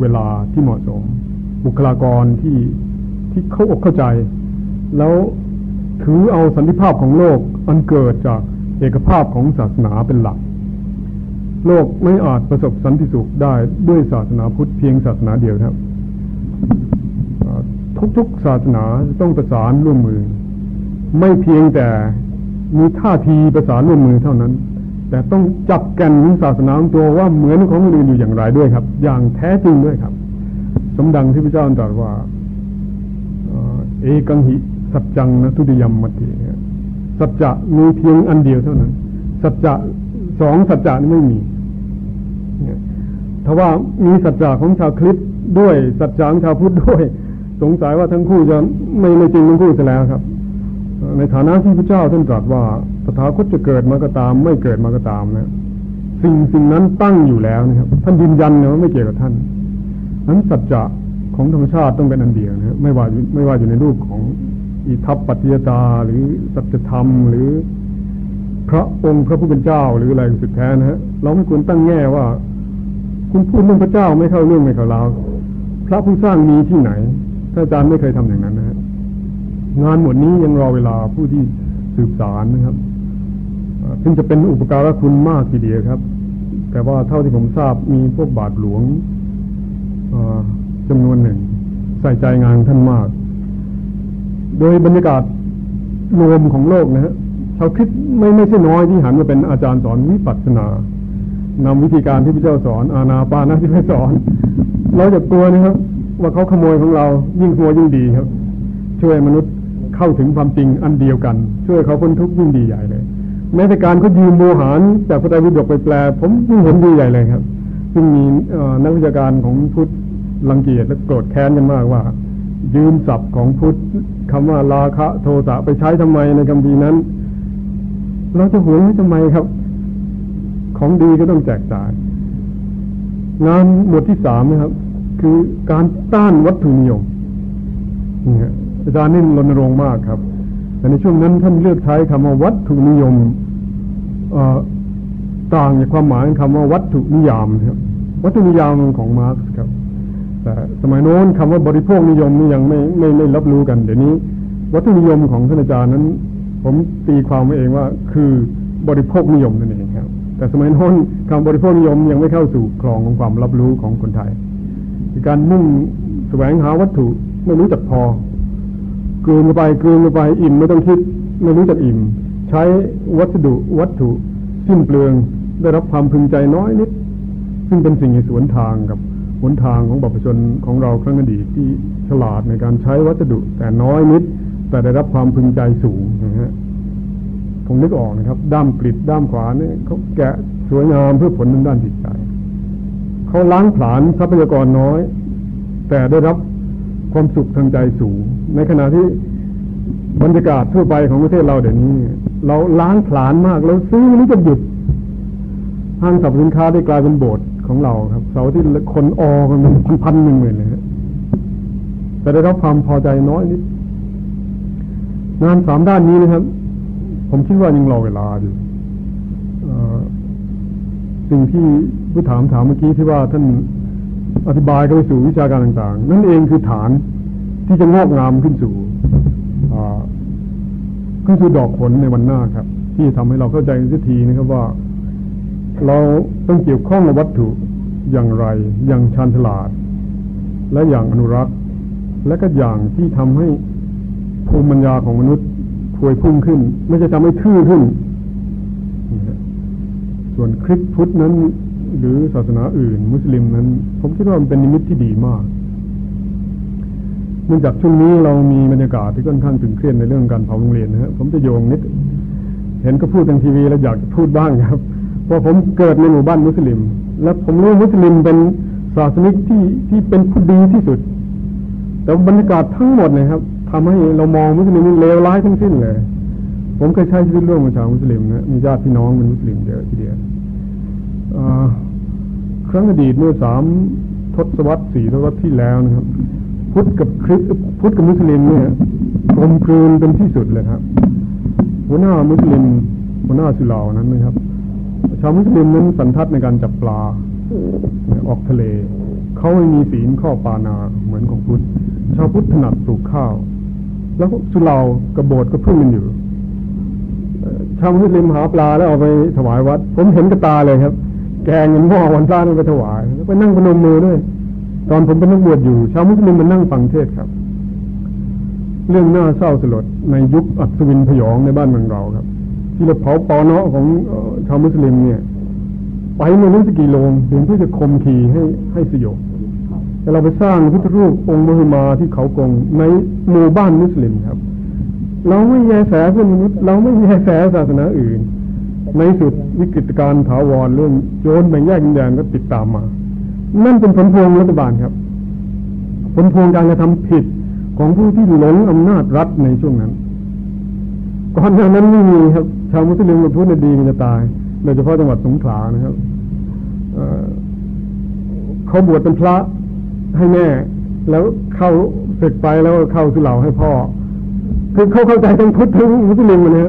เวลาที่เหมาะสม บุคลากรที่ที่เข้าอกเข้าใจ แล้วถือเอาสันติภาพของโลกอันเกิดจากเอกภาพของศาสนาเป็นหลัก โลกไม่อาจประสบสันติสุขได้ด้วยศาสนาพุทธเพียงศาสนาเดียวครับ ทุกๆศาสนาต้องประสานร่วมมือ ไม่เพียงแต่มีท่าทีประสานร่วมมือเท่านั้น แต่ต้องจับแกันศาสนาของตัวว่าเหมือนของคนอื่นอยู่อย่างไรด้วยครับ อย่างแท้จริงด้วยครับ สมดังที่พระเจ้าตรัสว่าเอกังหิสัจจังนะทุติยมมัติสัจจะมีเพียงอันเดียวเท่านั้น สัจจะสองสัจจะนี่ไม่มีถ้าว่ามีสัจจะของชาวคริสต์ด้วยสัจจะของชาวพุทธด้วย สงสัยว่าทั้งคู่จะไม่ไม่จริงทั้งคู่เสียแล้วครับ ในฐานะที่พระเจ้าท่านตรัสว่าตถาคตจะเกิดมาก็ตาม ไม่เกิดมาก็ตามนะ สิ่งสิ่งนั้นตั้งอยู่แล้วนะครับ ท่านยืนยันนะว่าไม่เกี่ยวกับท่านนั้นสัจจะของธรรมชาติต้องเป็นอันเดียวนะไม่ว่าไม่ว่าอยู่ในรูปของอิทัปปัจจยตาหรือสัจธรรมหรือพระองค์พระผู้เป็นเจ้าหรืออะไรสุดแท้นะฮะเราไม่ควรตั้งแง่ว่า คุณพูดเรื่องพระเจ้าไม่เข้าเรื่องไม่เข้าราวพระผู้สร้างมีที่ไหนท่านอาจารย์ไม่เคยทำอย่างนั้นนะฮะ งานหมดนี้ยังรอเวลาผู้ที่สืบสารนะครับซึ่งจะเป็นอุปการะคุณมากทีเดียวครับ แต่ว่าเท่าที่ผมทราบมีพวกบาทหลวงจำนวนหนึ่ง ใส่ใจงานท่านมาก โดยบรรยากาศรวมของโลกนะฮะชาวคิดไม่ไม่ใช่น้อยที่หันมาเป็นอาจารย์สอนวิปัสสนานำวิธีการที่พระเจ้าสอน อาณาปานะที่พระสอน เราจะกลัวนะครับ ว่าเขาขโมยของเรายิ่งกลัวยิ่งดีครับ ช่วยมนุษย์ เข้าถึงความจริงอันเดียวกัน ช่วยเขาพ้นทุกข์ยิ่งดีใหญ่เลยแม้แต่การเขายืมโมหารจากพระไตรปิฎกไปแปล ผมยิ่งเห็นดีใหญ่เลยครับ ซึ่งมีนักวิชาการของพุทธรังเกียจและโกรธแค้นกันมากว่า ยืมศัพท์ของพุทธคำว่าราคะโทสะไปใช้ทำไมในคำพีนั้น เราจะหวงไว้ทำไมครับ ของดีก็ต้องแจกจ่ายงานหมวดที่สามนะครับ คือการต้านวัตถุนิยมนี่ฮะ อาจารย์นี่รณรงค์มากครับ แต่ในช่วงนั้นท่านเลือกใช้คำว่าวัตถุนิยมต่างจากความหมายคำว่าวัตถุนิยามครับวัตถุนิยามของมาร์กครับ แต่สมัยโน้นคำว่าบริโภคนิยมนี่ยังไม่ไม่ไม่รับรู้กันเดี๋ยวนี้ วัตถุนิยมของท่านอาจารย์นั้น ผมตีความไว้เองว่าคือบริโภคนิยมนั่นเองครับ แต่สมัยโน้นคำบริโภคนิยมยังไม่เข้าสู่คลองของความรับรู้ของคนไทยการมุ่งแสวงหาวัตถุไม่รู้จักพอ กลืนไปกลืนไปอิ่มไม่ต้องคิดไม่รู้จักอิ่ม ใช้วัสดุวัตถุสิ้นเปลืองได้รับความพึงใจน้อยนิด ซึ่งเป็นสิ่งสวนทางกับหนทางของบัพชนของเราครั้งอดีตที่ฉลาดในการใช้วัสดุแต่น้อยนิด แต่ได้รับความพึงใจสูงนะฮะผมนึกออกนะครับ ด้ามกริดด้ามขวานี่เขาแกะสวยงามเพื่อผลทางด้านจิตใจเขาล้างผลาญทรัพยากรน้อย แต่ได้รับ ความสุขทางใจสูง ในขณะที่บรรยากาศทั่วไปของประเทศเราเดี๋ยวนี้ เราล้างผลาญมากเราซื้อนี่จะหยุดห้างสรรพสินค้าได้กลายเป็นโบสถ์ของเราครับ เสาที่คนออกันเป็นพันหนึ่งหมื่นเลยแต่ได้รับความพอใจน้อยนิดงานสามด้านนี้นะครับ ผมคิดว่ายังรอเวลาอยู่สิ่งที่ผู้ถามถามเมื่อกี้ที่ว่าท่าน อธิบายไปสู่วิชาการต่างๆ นั่นเองคือฐานที่จะงอกงามขึ้นสู่ขึ้นสู่ดอกผลในวันหน้าครับ ที่ทำให้เราเข้าใจสักทีนะครับว่า เราต้องเกี่ยวข้องกับวัตถุอย่างไร อย่างชาญฉลาด และอย่างอนุรักษ์ และก็อย่างที่ทำให้ภูมิปัญญาของมนุษย์พวยพุ่งขึ้น ไม่จะทำให้ทื่อขึ้น ส่วนคริสพุทธนั้น หรือศาสนาอื่น มุสลิมนั้น ผมคิดว่ามันเป็นนิมิตที่ดีมากเนื่องจากช่วงนี้เรามีบรรยากาศที่ค่อนข้างตึงเครียดในเรื่องการเผาโรงเรียนนะครับผมจะโยงนิด เห็นก็พูดทางทีวีแล้วอยากพูดบ้างครับ เพราะผมเกิดในหมู่บ้านมุสลิม และผมรู้มุสลิมเป็นศาสนิกที่ที่เป็นผู้ดีที่สุด แต่บรรยากาศทั้งหมดนะครับทำให้เรามองมุสลิมเลวร้ายทั้งสิ้นเลย ผมเคยใช้ชีวิตร่วมกับชาวมุสลิมนะมีญาติพี่น้องเป็นมุสลิมเยอะทีเดียว ครั้งอดีตเมื่อสามทศวรรษสี่ทศวรรษที่แล้วนะครับ พุทธกับคริสพุทธกับมุสลิมเนี่ยกลมกลืนเป็นที่สุดเลยครับหัวหน้ามุสลิมหัวหน้าสุเหร่านั้นนะครับ ชาวมุสลิมนั้นสันทัดในการจับปลาออกทะเล เขาไม่มีศีลข้อปานาเหมือนของพุทธชาวพุทธถนัดปลูกข้าว แล้วสุเหร่ากระโบดก็พึ่งกันอยู่ชาวมุสลิมหาปลาแล้วเอาไปถวายวัด ผมเห็นกระตาเลยครับ แกงเงินหม้อวันซ่าไปถวายแล้วไปนั่งพนมมือด้วยตอนผมเป็นนักบวชอยู่ชาวมุสลิมมันนั่งฟังเทศครับ เรื่องน่าเศร้าสลดในยุคอัศวินพยองในบ้านเมืองเราครับ ที่เราเผาปอเนาะของชาวมุสลิมเนี่ย ไปไม่รู้สกี่โลงถึงเพื่อจะคมขีให้ให้สยบแต่เราไปสร้างพุทธรูปองค์มหมาที่เขากงในหมู่บ้านมุสลิมครับ เราไม่แยแสเพื่อนมนุษย์เราไม่แยแสศาสนาอื่น ในสุดวิกฤตการถาวรเรื่องโจรแบ่งแยกดินแดนก็ติดตามมา นั่นเป็นผลพวงรัฐบาลครับ ผลพวงการกระทำผิดของผู้ที่หลงอำนาจรัฐในช่วงนั้น ก่อนหน้านั้นไม่มีครับ ชาวมุสลิมกับพุทธดีมันจะตายโดยเฉพาะจังหวัดสงขลานะครับเขาบวชเป็นพระให้แม่ แล้วเข้าศึกไปแล้วเข้าสุเหร่าให้พ่อ คือเขาเข้าใจทั้งพุทธทั้งมุสลิมนะฮ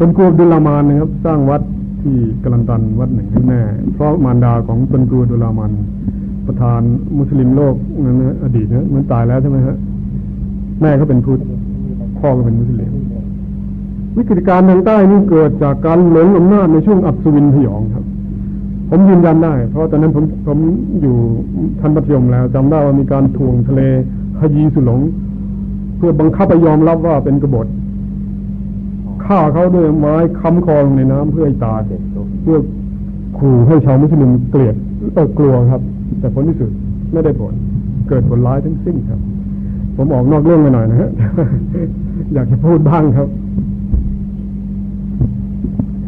ะตนกรูดุลามานนะครับ สร้างวัดที่กลันตันวัดหนึ่งให้แม่เพราะมารดาของตนกรูดุลามานประธานมุสลิมโลกนั้นนะอดีตนะมันตายแล้วใช่ไหมฮะแม่เขาเป็นพุทธพ่อก็เป็นมุสลิม วิกฤตการทางใต้นี่เกิดจากการหลงอำนาจในช่วงอับสวินพยองครับ ผมยืนยันได้ เพราะตอนนั้นผมผมอยู่ทันปัทยมแล้วจำได้ว่ามีการทวงทะเลฮยีสุหลง เพื่อบังคับไปยอมรับว่าเป็นกบฏ ฆ่าเขาด้วยไม้ค้ำคอลงในน้ำเพื่อให้ตายเพื่อขู่ให้ชาวมุสลิมเกลียดเออกลัวครับ แต่ผลที่สุดไม่ได้ผล เกิดผลร้ายทั้งสิ้นครับ ผมออกนอกเรื่องไปหน่อยนะฮะอยากจะพูดบ้างครับ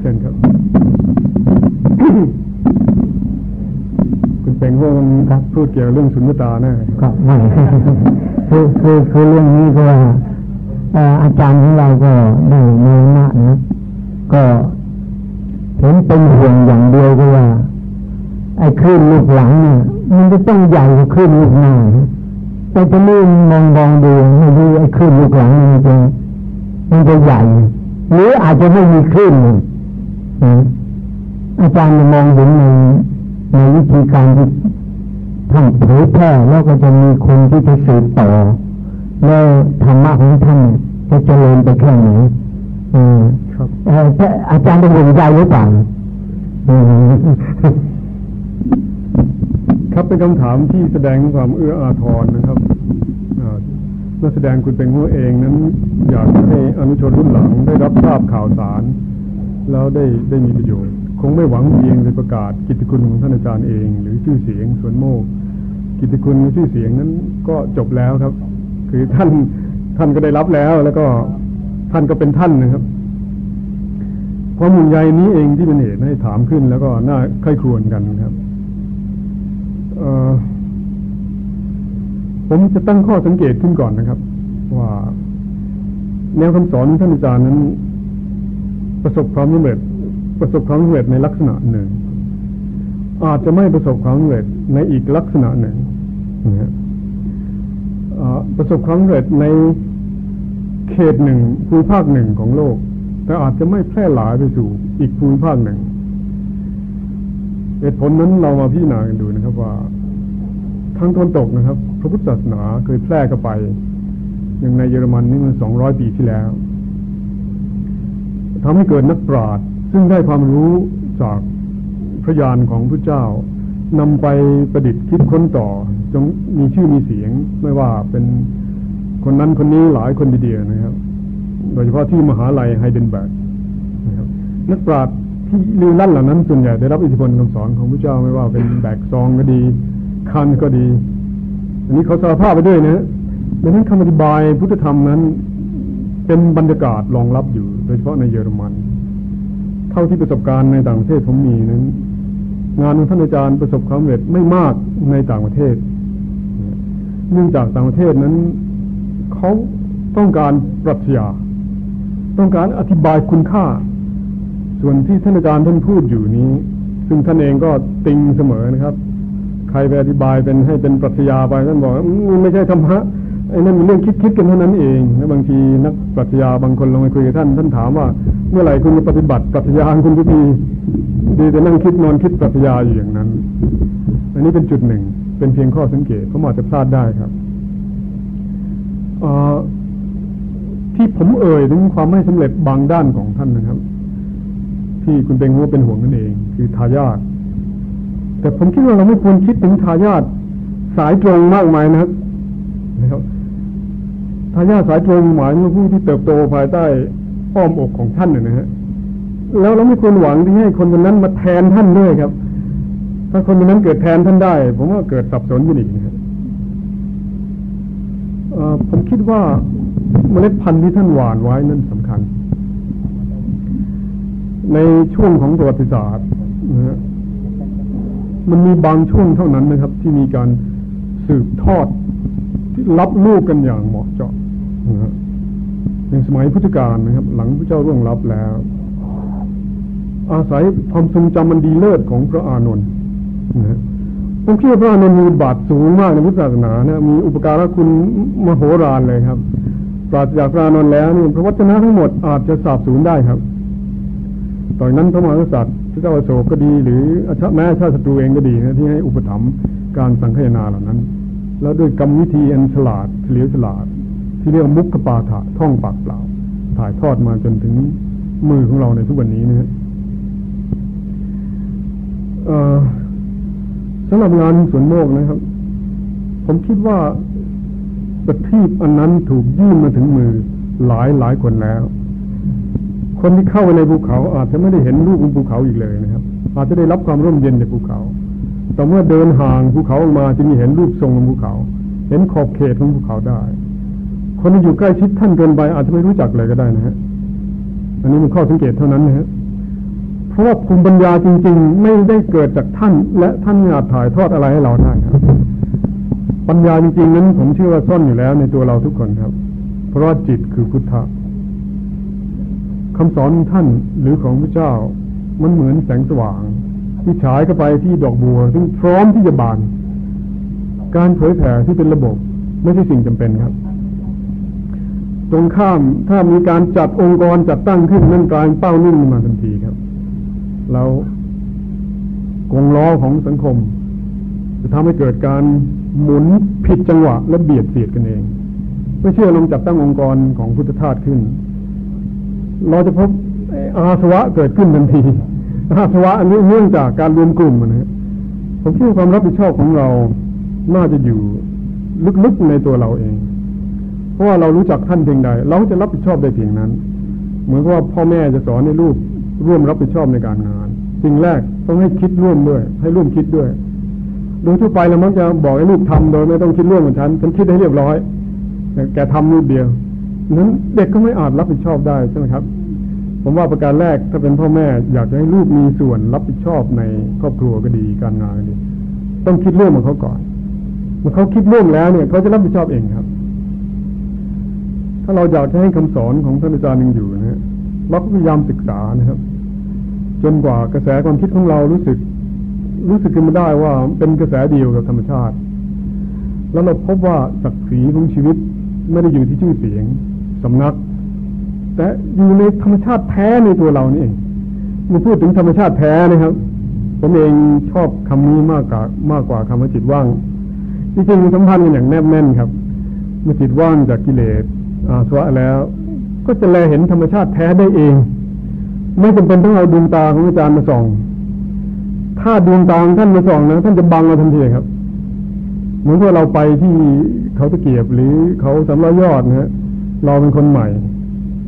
เช่นครับ คุณเป็นพวกครับพูดเกี่ยวกับเรื่องสุนทรตาแน่ครับไม่คือคือคือเรื่องนี้ก็ว่า อาจารย์ของเราก็ได้มีนะนะก็เห็นเป็นห่วงอย่างเดียวก็ว่า ไอ้คลื่นลูกหลังเนี่ยมันจะต้องใหญ่กว่าคลื่นลูกหน้าแต่จะนี่มองมองดูไม่ดูไอ้คลื่นลูกหลังมันจะมันจะใหญ่ หรืออาจจะไม่มีคลื่นเลยอาจารย์มองเห็นในในวิธีการที่ท่านเผยแพร่แล้วก็จะมีคนที่จะสืบต่อ แล้วธรรมะของท่านจะเจริญไปแค่ไหนอืมครับอาจารย์ได้ห่วงใจหรือเปล่าครับเป็นคำถามที่แสดงความเอื้ออาทรนะครับนักแสดงคุณเป็นหัวเองนั้น อยากให้อนุชนรุ่นหลังได้รับทราบข่าวสาร แล้วได้ได้มีประโยชน์ คงไม่หวังเพียงจะประกาศกิตติคุณของท่านอาจารย์เอง หรือชื่อเสียงส่วนโมกกิตติคุณชื่อเสียงนั้นก็จบแล้วครับ คือท่านท่านก็ได้รับแล้ว แล้วก็ท่านก็เป็นท่านนะครับความมุ่งใยนี้เองที่เป็นเหตุให้ถามขึ้น แล้วก็น่าใคร่ครวญกันครับผมจะตั้งข้อสังเกตขึ้นก่อนนะครับ ว่า แนวคำสอนท่านอาจารย์นั้น ประสบความสำเร็จ ประสบความสำเร็จในลักษณะหนึ่ง อาจจะไม่ประสบความสำเร็จในอีกลักษณะหนึ่งนะ ประสบความสำเร็จในเขตหนึ่งภูมิภาคหนึ่งของโลก แต่อาจจะไม่แพร่หลายไปสู่อีกภูมิภาคหนึ่งเหตุผลนั้นเรามาพิจารณากันดูนะครับว่าทางตะวันตกนะครับ พระพุทธศาสนาเคยแพร่เข้าไป อย่างในเยอรมันนี่มันสองร้อยปีที่แล้วทำให้เกิดนักปราชญ์ซึ่งได้ความรู้จากพระญาณของพระเจ้านำไปประดิษฐ์คิดค้นต่อ จงมีชื่อมีเสียงไม่ว่าเป็นคนนั้นคนนี้หลายคนเดียวนะครับ โดยเฉพาะที่มหาลัยไฮเดนเบิร์กนะครับนักปราชญ์ที่ลือลั่นเหล่านั้นส่วนใหญ่ได้รับอิทธิพลคำสอนของพระเจ้าไม่ว่าเป็นแบกซองก็ดีคันก็ดี อันนี้เขาสารภาพไปด้วยนะดังนั้นคำอธิบายพุทธธรรมนั้น เป็นบรรยากาศรองรับอยู่ โดยเฉพาะในเยอรมัน เท่าที่ประสบการณ์ในต่างประเทศผมมีนั้น งานของท่านอาจารย์ประสบความสำเร็จไม่มากในต่างประเทศ เนื่องจากต่างประเทศนั้นเขาต้องการปรัชญาต้องการอธิบายคุณค่า ส่วนที่ท่านอาจารย์ท่านพูดอยู่นี้ ซึ่งท่านเองก็ติงเสมอนะครับ ใครไปอธิบายเป็นให้เป็นปรัชญาไปท่านบอกมันไม่ใช่ธรรมะไอ้นั่นเป็นเรื่องคิดคิดกันเท่านั้นเองแล้วบางทีนักปรัชญาบางคนลงไปคุยกับท่านท่านถามว่า เมื่อไหร่คุณจะปฏิบัติปรัชญาคุณจะมีดีแต่นั่งคิดนอนคิดปรัชญาอยู่อย่างนั้น อันนี้เป็นจุดหนึ่ง เป็นเพียงข้อสังเกตผมอาจจะพลาดได้ครับที่ผมเอ่ยถึงความไม่สำเร็จบางด้านของท่านนะครับ ที่คุณเป็นหัวเป็นห่วงนั่นเอง คือทายาทแต่ผมคิดว่าเราไม่ควรคิดถึงทายาทสายตรงมากมายนะครับนะครับทายาทสายตรงหมายถึงผู้ที่เติบโตภายใต้อ้อมอกของท่านนะฮะแล้วเราไม่ควรหวังที่ให้คนคนนั้นมาแทนท่านด้วยครับ ถ้าคนคนนั้นเกิดแทนท่านได้ ผมว่าเกิดสับสนขึ้นอีกนะครับผมคิดว่าเมล็ดพันธุ์ที่ท่านหว่านไว้นั่นสำคัญ ในช่วงของประวัติศาสตร์นะฮะมันมีบางช่วงเท่านั้นนะครับ ที่มีการสืบทอดที่รับลูกกันอย่างเหมาะเจาะนะฮะในสมัยพุทธกาลนะครับ หลังพระเจ้าร่วงรับแล้ว อาศัยความทรงจำมันดีเลิศของพระอานนท์ นะผมคิดว่าพระอนมีบาทสูงมากในพุทธศาสนานะมีอุปการะคุณมโหฬารเลยครับ ปราศจากพระอนนแล้วนี่พระวจนะทั้งหมดอาจจะสาบสูญได้ครับตอนนั้นพระมหากษัตริย์พระเจ้าอโศกก็ดี หรือแม้ชาติศัตรูเองก็ดีนะที่ให้อุปถัมภ์การสังคายนาเหล่านั้น แล้วด้วยกรรมวิธีอันฉลาดเฉลียวฉลาด ที่เรียกมุขปาฐะท่องปากเปล่า ถ่ายทอดมาจนถึงมือของเราในทุกวันนี้นะ สำหรับงานสวนโมกนะครับ ผมคิดว่าประทีปอันนั้นถูกยื่นมาถึงมือหลายหลายคนแล้ว คนที่เข้าไปในภูเขา อาจจะไม่ได้เห็นรูปของภูเขาอีกเลยนะครับ อาจจะได้รับความร่มเย็นจากภูเขา แต่เมื่อเดินห่างภูเขาออกมาจะมีเห็นรูปทรงของภูเขา เห็นขอบเขตของภูเขาได้ คนที่อยู่ใกล้ชิดท่านเกินไปอาจจะไม่รู้จักเลยก็ได้นะฮะ อันนี้เป็นข้อสังเกตเท่านั้นนะฮะ เพราะว่าภูมิปัญญาจริง ๆ ไม่ได้เกิดจากท่าน และท่านอาจถ่ายทอดอะไรให้เราได้ครับ ปัญญาจริงๆนั้นผมเชื่อว่าซ่อนอยู่แล้วในตัวเราทุกคนครับ เพราะว่าจิตคือพุทธะคำสอนท่านหรือของพระเจ้า มันเหมือนแสงสว่าง ที่ฉายเข้าไปที่ดอกบัว ซึ่งพร้อมที่จะบาน การเผยแผ่ที่เป็นระบบ ไม่ใช่สิ่งจำเป็นครับ ตรงข้ามถ้ามีการจัดองค์กรจัดตั้งขึ้นนั่นกลายเป้านิ่งมาทันทีครับ แล้วกงล้อของสังคม จะทำให้เกิดการหมุนผิดจังหวะและเบียดเสียดกันเองไม่เชื่อลงจับตั้งองค์กรของพุทธทาสขึ้น เราจะพบอาสวะเกิดขึ้นทันที อาสวะอันนี้เนื่องจากการรวมกลุ่มนะผมคิดว่าความรับผิดชอบของเราน่าจะอยู่ลึกๆในตัวเราเอง เพราะว่าเรารู้จักท่านเพียงใด เราจะรับผิดชอบได้เพียงนั้น เหมือนกับว่าพ่อแม่จะสอนให้ลูก ร่วมรับผิดชอบในการงานสิ่งแรกต้องให้คิดร่วมด้วย ให้ร่วมคิดด้วย โดยทั่วไปเรามักจะบอกให้ลูกทำโดยไม่ต้องคิดร่วมกับฉันฉันคิดให้เรียบร้อยแกทำนิดเดียวนั้นเด็กก็ไม่อาจรับผิดชอบได้ใช่ไหมครับ ผมว่าประการแรกถ้าเป็นพ่อแม่อยากจะให้ลูกมีส่วนรับผิดชอบในครอบครัวก็ดีการงานก็ดี ต้องคิดร่วมกับเขาก่อนเมื่อเขาคิดร่วมแล้วเนี่ยเขาจะรับผิดชอบเองครับ ถ้าเราอยากจะให้คำสอนของท่านอาจารย์ยังอยู่นะเราก็พยายามศึกษานะครับ จนกว่ากระแสความคิดของเรารู้สึก รู้สึกขึ้นมาได้ว่าเป็นกระแสเดียวกับธรรมชาติ แล้วเราพบว่าศักดิ์ศรีของชีวิตไม่ได้อยู่ที่ชื่อเสียงสำนัก แต่อยู่ในธรรมชาติแท้ในตัวเรานี่เองเมื่อพูดถึงธรรมชาติแท้นะครับ ผมเองชอบคำนี้มากกว่ามากกว่าคำว่าจิตว่างจริงๆสัมพันธ์กันอย่างแนบแน่นครับเมื่อจิตว่างจากกิเลสอาสวะแล้ว ก็จะแลเห็นธรรมชาติแท้ได้เอง ไม่จำเป็นต้องเอาดวงตาของอาจารย์มาส่อง ถ้าดวงตาท่านมาส่องนะท่านจะบังเราทันทีครับ เหมือนว่าเราไปที่เขาตะเกียบหรือเขาสำล้อยอดนะฮะเราเป็นคนใหม่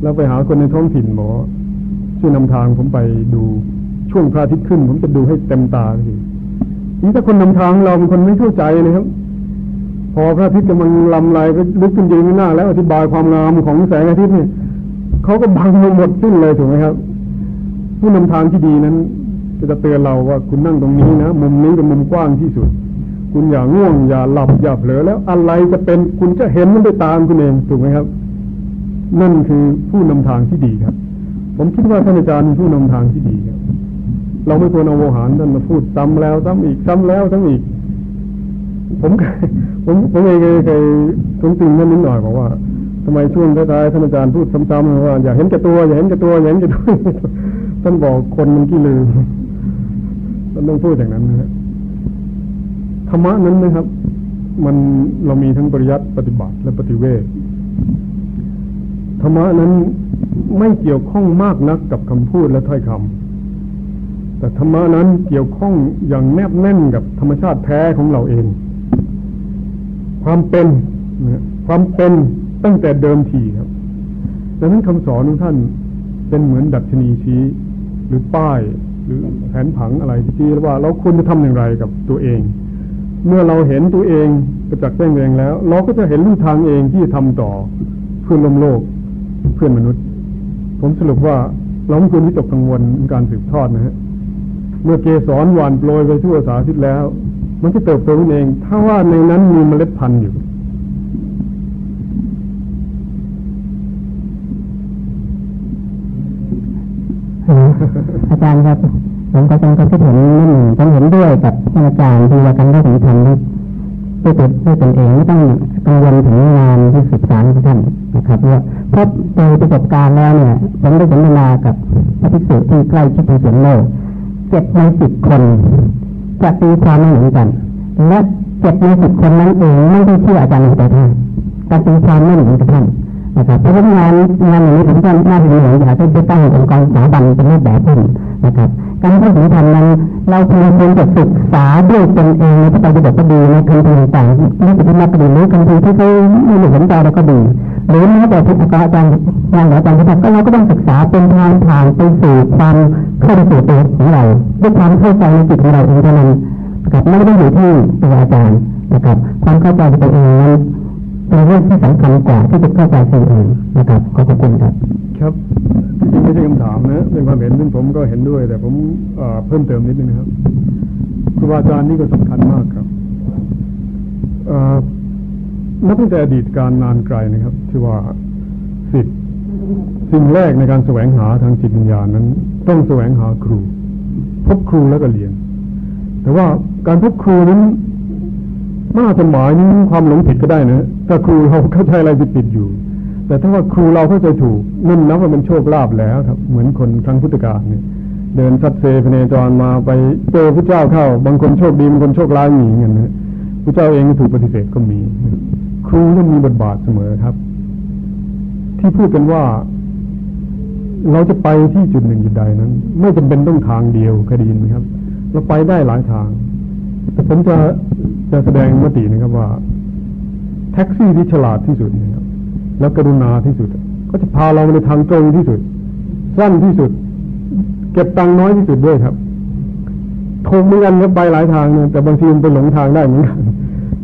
แล้วไปหาคนในท้องถิ่นบอช่วยนำทางผมไปดูช่วงพระอาทิตย์ขึ้น ผมจะดูให้เต็มตาทีนี้ถ้าคนนำทางเราเป็นคนไม่เข้าใจนะครับ พอพระอาทิตย์กำลังลำลายก็ลุกขึ้นยืนหน้า แล้วอธิบายความงามของแสงอาทิตย์เนี่ยเขาก็บังหมดสิ้นเลยถูกไหมครับ ผู้นำทางที่ดีนั้นจะเตือนเราว่าคุณนั่งตรงนี้นะมุมนี้เป็นมุมกว้างที่สุด คุณอย่าง่วง อย่าหลับอย่าเผลอแล้วอะไรจะเป็นคุณจะเห็นมันด้วยตามคุณเองถูกไหมครับ นั่นคือผู้นำทางที่ดีครับ ผมคิดว่าท่านอาจารย์ผู้นำทางที่ดีครับ เราไม่ควรเอาโวหารท่านมาพูดซ้ำแล้วซ้ำอีกซ้ำแล้วซ้ำอีก ผมผมผมเองเคยสงติงท่านนิดหน่อยบอกว่าทำไมช่วงท้ายๆท่านอาจารย์พูดซ้ำๆว่าอย่าเห็นแก่ตัวอย่าเห็นแก่ตัวอย่าเห็นแก่ตัว ท่านบอกคนมันกี่ลืมมันต้องพูดอย่างนั้นนะฮะทรรมะนั้นนะครับ มันเรามีทั้งปริยัติปฏิบัติและปฏิเวทธรรมะนั้นไม่เกี่ยวข้องมากนักกับคำพูดและถ้อยคำแต่ธรรมะนั้นเกี่ยวข้องอย่างแนบแน่นกับธรรมชาติแท้ของเราเอง ความเป็นความเป็นตั้งแต่เดิมทีครับดังนั้นคำสอนของท่านเป็นเหมือนดัชนีชี้ หรือป้ายหรือแผนผังอะไรที่ชี้ว่าเราควรจะทำอย่างไรกับตัวเอง เมื่อเราเห็นตัวเองประจักษ์แจ้งเองแล้ว เราก็จะเห็นลู่ทางเองที่จะทำต่อเพื่อนลมโลกเพื่อนมนุษย์ ผมสรุปว่าเราไม่ควรที่ตกกังวลการสืบทอดนะฮะเมื่อเกสรหวานโปรยไปทั่วสาธิตแล้ว มันจะเติบโตขึ้นเอง ถ้าว่าในนั้นมีเมล็ดพันธุ์อยู่ อาจารย์ครับผมก็จังก็คิดเห็นนั่นผมเห็นด้วยกับท่านอาจารย์ที่ว่าการได้ถึงธรรมนี้ด้ตัวด้วยตนเองไม่ต้องกังวลถึงงานที่ศึกษาของท่านนะครับว่าเพราะโดยประสบการณ์แล้วเนี่ยผมได้สนทนากับพระภิกษุที่ใกล้ชิดในสวนโลกเจ็ดในสิบคนจะตีความไม่เหมือนกันและเจ็ดในสิบคนนั้นเองไม่ได้เชื่ออาจารย์ในแต่ท่านการตีความไม่เหมือนกับท่าน นะครับเพราะงานงานอย่างนี้ผมก็น่าจะเหนื่อยอยากจะตั้งองค์กรสถาบันเป็นรูปแบบขึ้นนะครับ การพูดถึงธรรมนั้นเราพยายามจะศึกษาด้วยตนเองในพระไตรปิฎกก็ดีในคำพีต่างๆในปฏิมาก็ดีหรือคำพีที่เขาไม่เห็นใจเราก็ดีหรือแม้แต่ที่อาจารย์งานอาจารย์ที่ทำก็เราก็ต้องศึกษาเป็นทางผ่านไปสู่ความเข้าสู่ตัวของเราด้วยความเข้าใจในจิตของเราเองเท่านั้นนะครับไม่ได้อยู่ที่ตัวอาจารย์นะครับ ความเข้าใจตัวเองนั้น เป็นเรื่องที่สำคัญกว่าที่จะเข้าใจสิ่งอื่นนะครับขอบคุณครับ ครับจริงไม่ใช่คำถามนะเป็นความเห็นซึ่งผมก็เห็นด้วย แต่ผมเพิ่มเติมนิดนึงนะครับครูบาอาจารย์นี่ก็สำคัญมากครับนับตั้งแต่อดีตการนานไกลนะครับ ที่ว่าสิทธิ์สิ่งแรกในการแสวงหาทางจิตวิญญาณนั้น ต้องแสวงหาครู พบครูแล้วก็เรียน แต่ว่าการพบครูนั้นน่าจะหมายนี้ความหลงผิดก็ได้นะ ถ้าครูเราเข้าใจอะไรผิดอยู่ แต่ถ้าว่าครูเราเข้าใจถูกนั่นนับว่าเป็นโชคลาภแล้วครับ เหมือนคนครั้งพุทธกาลเนี่ยเดินสัดเซพเนจรมาไปเจอพระเจ้าเข้า บางคนโชคดีบางคนโชคร้ายมีเงี้ยนะพระเจ้าเองถูกปฏิเสธก็มี ครูต้องมีบทบาทเสมอครับ ที่พูดกันว่า เราจะไปที่จุดหนึ่งจุดใดนั้น ไม่จำเป็นต้องทางเดียวคดีนไหมครับ เราไปได้หลายทางแต่ผมจะจะแสดงมตินะครับว่า แท็กซี่ที่ฉลาดที่สุดนะครับแล้วกรุณาที่สุด ก็จะพาเราในทางตรงที่สุด สั้นที่สุด เก็บตังน้อยที่สุดด้วยครับทงเหมือนกันครับไปหลายทางเนี่ยแต่บางทีมันไปหลงทางได้เหมือนกัน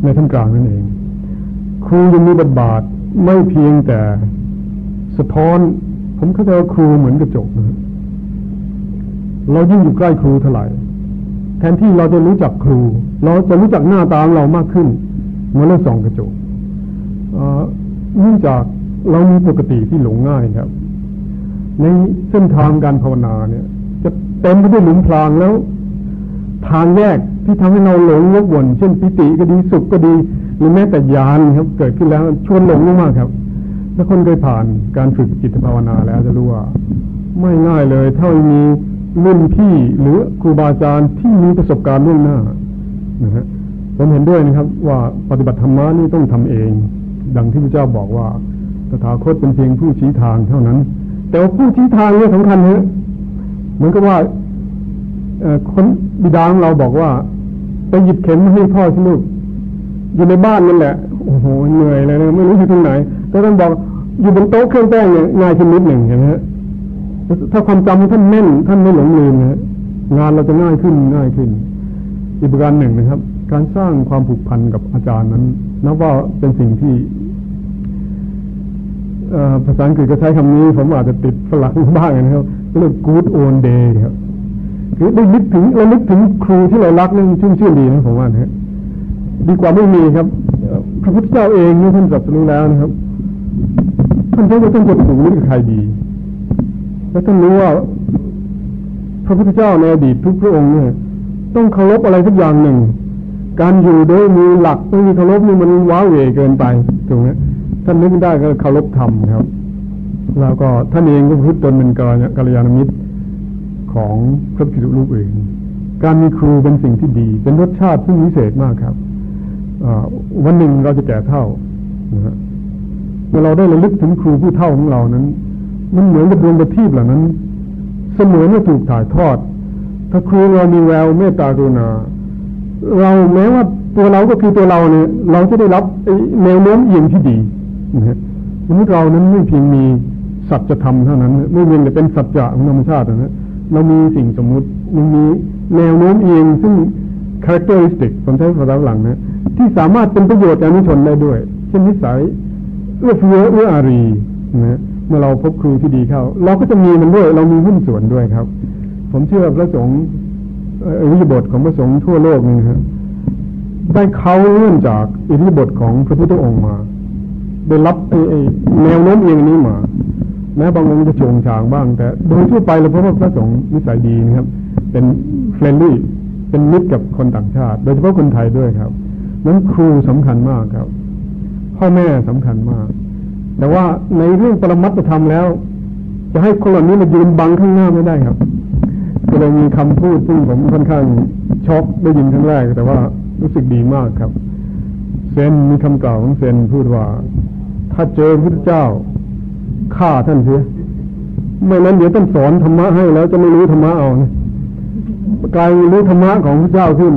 ในท่านกลางนั่นเอง ครูยังมีบทบาทไม่เพียงแต่สะท้อน ผมเข้าใจว่าครูเหมือนกระจกนะเรายิ่งอยู่ใกล้ครูเท่าไหร่แทนที่เราจะรู้จักครู เราจะรู้จักหน้าตาเรามากขึ้นเมื่อเราส่องกระจก เนื่องจากเรามีปกติที่หลงง่ายครับ ในเส้นทางการภาวนาเนี่ย จะเต็มไปด้วยหลุมพรางแล้ว ทางแยกที่ทำให้เราหลงวกวนเช่นปิติก็ดีสุขก็ดีหรือแม้แต่ยานครับ เกิดขึ้นแล้วชวนหลงมากครับ ถ้าคนเคยผ่านการฝึกจิตภาวนาแล้วจะรู้ว่า ไม่ง่ายเลยถ้ามีรุ่นพี่หรือครูบาอาจารย์ที่มีประสบการณ์ล่วงหน้านะฮะผมเห็นด้วยนะครับ ว่าปฏิบัติธรรมะนี่ต้องทำเอง ดังที่พระเจ้าบอกว่าตถาคตเป็นเพียงผู้ชี้ทางเท่านั้น แต่ว่าผู้ชี้ทางนี่สำคัญเนอะเหมือนกับว่าคนบิดาของเราบอกว่าไปหยิบเข็มมาให้พ่อที่ลูกอยู่ในบ้านนั่นแหละ โอ้โหเหนื่อยเลยนะไม่รู้อยู่ตรงไหนแต่ท่านบอกอยู่บนโต๊ะเครื่องแป้งเนี่ยง่ายขึ้นนิดหนึ่งเห็นไหมถ้าความจำท่านแน่นท่านไม่หลงลืมนะงานเราจะง่ายขึ้นง่ายขึ้น อีกประการหนึ่งนะครับ การสร้างความผูกพันกับอาจารย์นั้นนับว่าเป็นสิ่งที่ ภาษาอังกฤษก็ใช้คำนี้ ผมอาจจะติดฝรั่งบ้างนะครับเรียก good old day ครับคือได้นึกถึงเรานึกถึงครูที่เรารักนี่ชุ่มชื่นดีนะผมว่านะดีกว่าไม่มีครับ พระพุทธเจ้าเองนี่ท่านสับสนแล้วนะครับท่านใช้ว่าท่านจะถูกนึกใครดี แล้วท่านรู้ว่า พระพุทธเจ้าในอดีตทุกพระองค์เนี่ยต้องเคารพอะไรสักอย่างหนึ่ง การอยู่โดยมีหลักไม่มีเคารพนี่มันว้าเหวเกินไปถูกไหม ท่านนึกได้ก็เคารพธรรมครับ แล้วก็ท่านเองก็พูดตนเป็นกัลยาณมิตรของพระภิกษุรูปอื่นการมีครูเป็นสิ่งที่ดี เป็นรสชาติที่พิเศษมากครับวันหนึ่งเราจะแก่เท่าเมื่อเราได้ระลึกถึงครูผู้เท่าของเรานั้น มันเหมือนกับดวงประทีปเหล่านั้น เสมือนว่าถูกถ่ายทอด ถ้าครูเรามีแววเมตตากรุณา เราแม้ว่าตัวเราก็คือตัวเราเนี่ย เราจะได้รับแนวโน้มเอียงที่ดี นะฮะสมมติเรานั้นไม่เพียงมีสัจธรรมเท่านั้น ไม่เพียงแต่เป็นสัจจะของธรรมชาตินะเรามีสิ่งสมมุติมันมีแนวโน้มเอียงซึ่ง characteristic ผมใช้ภาษาหลังนะที่สามารถเป็นประโยชน์แก่นุชนได้ด้วย เช่นนิสัยเอื้อเฟื้อเอื้ออารีนะเมื่อเราพบครูที่ดีเข้า เราก็จะมีมันด้วย เรามีหุ้นส่วนด้วยครับ ผมเชื่อพระสงฆ์อริยบทของพระสงฆ์ทั่วโลกนี่ครับได้เขาเนื่องจากอิทธิบทของพระพุทธองค์มา ได้รับแนวโน้มเองนี้มาแม้บางองค์จะโฉงฉางบ้าง แต่โดยทั่วไปเราพบว่าพระสงฆ์นิสัยดีนะครับ เป็นเฟรนลี่เป็นมิตรกับคนต่างชาติ โดยเฉพาะคนไทยด้วยครับนั้นครูสำคัญมากครับ พ่อแม่สำคัญมาก แต่ว่าในเรื่องปรมัตธรรมแล้ว จะให้คนเหล่านี้มายืนบังข้างหน้าไม่ได้ครับก็เลยมีคำพูดซึ่งผมค่อนข้างช็อกได้ยินครั้งแรก แต่ว่ารู้สึกดีมากครับ เซนมีคำกล่าวของเซนพูดว่า ถ้าเจอพระเจ้าฆ่าท่านเสียไม่นั้นเดี๋ยวต้องสอนธรรมะให้แล้วจะไม่รู้ธรรมะเอากลายรู้ธรรมะของพระเจ้าขึ้น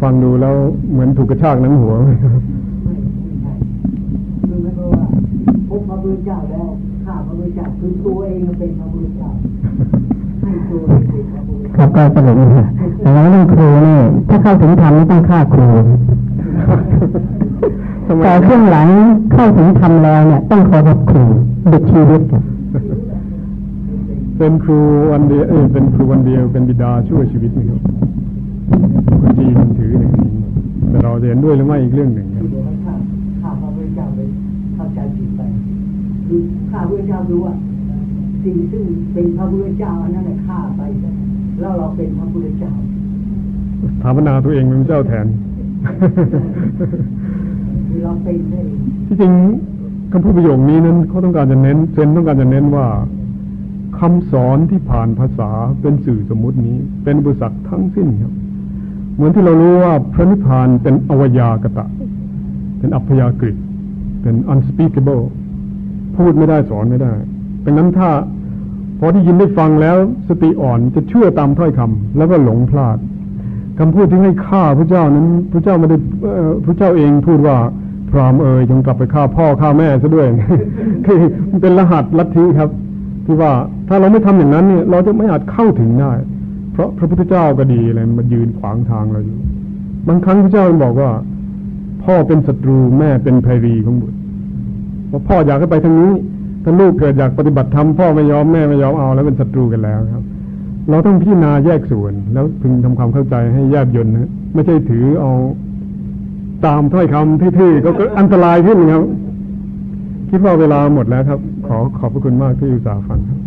ฟังดูแล้วเหมือนถูกกระชากนังหัวคือไม่เพราะว่าพบพระพุทธเจ้าแล้วข้าพระพุทธเจ้าคือตัวเองเป็นพระพุทธเจ้าให้ตัวเองเป็นพระพุทธเจ้าครับก็ประเด็นนี้แต่แล้วเรื่องครูนี่ถ้าเข้าถึงธรรมไม่ต้องฆ่าครู แต่ช่วงหลังเข้าถึงธรรมแล้วเนี่ย ต้องขอรับครูเด็กชีวิตเป็นครูวันเดียวเป็นครูวันเดียวเป็นบิดาช่วยชีวิตนะครับคนจีนถืออย่างนี้แต่เราจะเห็นด้วยหรือไม่อีกเรื่องหนึ่งครับข้าพระพุทธเจ้าไปเข้าใจผิดไปคือข้าพระพุทธเจ้ารู้ว่าสิ่งซึ่งเป็นพระพุทธเจ้าอันนั้นแหละข้าไปแล้วเราเป็นพระพุทธเจ้าถามนาตัวเองเป็นเจ้าแทนเราเป็น ที่จริงคำพูดประโยคนี้นั้นเขาต้องการจะเน้นเซนต้องการจะเน้นว่าคำสอนที่ผ่านภาษาเป็นสื่อสมมุตินี้ เป็นบริษัททั้งสิ้นครับ เหมือนที่เรารู้ว่าพระนิพพานเป็นอวยากตะ เป็นอัพยากฤิเป็น unspeakable พูดไม่ได้สอนไม่ได้ดังนั้นถ้าพอที่ยินได้ฟังแล้วสติอ่อนจะเชื่อตามถ้อยคำแล้วก็หลงพลาดคำพูดที่ให้ฆ่าพระเจ้านั้นพระเจ้าไม่ได้พระเจ้าเองพูดว่า พรามเอ๋ยจงกลับไปฆ่าพ่อฆ่าแม่ซะด้วยคือเป็นรหัสลัทธิครับ ที่ว่าถ้าเราไม่ทำอย่างนั้นเนี่ยเราจะไม่อาจเข้าถึงได้ เพราะพระพุทธเจ้าก็ดีอะไรมายืนขวางทางเราอยู่บางครั้งพระเจ้าบอกว่า พ่อเป็นศัตรูแม่เป็นไพรีของบุตรพอพ่ออยากให้ไปทางนี้ถ้าลูกเกิดอยากปฏิบัติธรรมพ่อไม่ยอมแม่ไม่ยอมเอาแล้วเป็นศัตรูกันแล้วครับ เราต้องพิจารณาแยกส่วนแล้วพึงทำความเข้าใจให้แยบยนต์นะไม่ใช่ถือเอา ตามถ้อยคำที่ๆก็อันตรายขึ้นครับ คิดว่าเวลาหมดแล้วครับ ขอขอบพระคุณมากที่อุตส่าห์ฟังครับ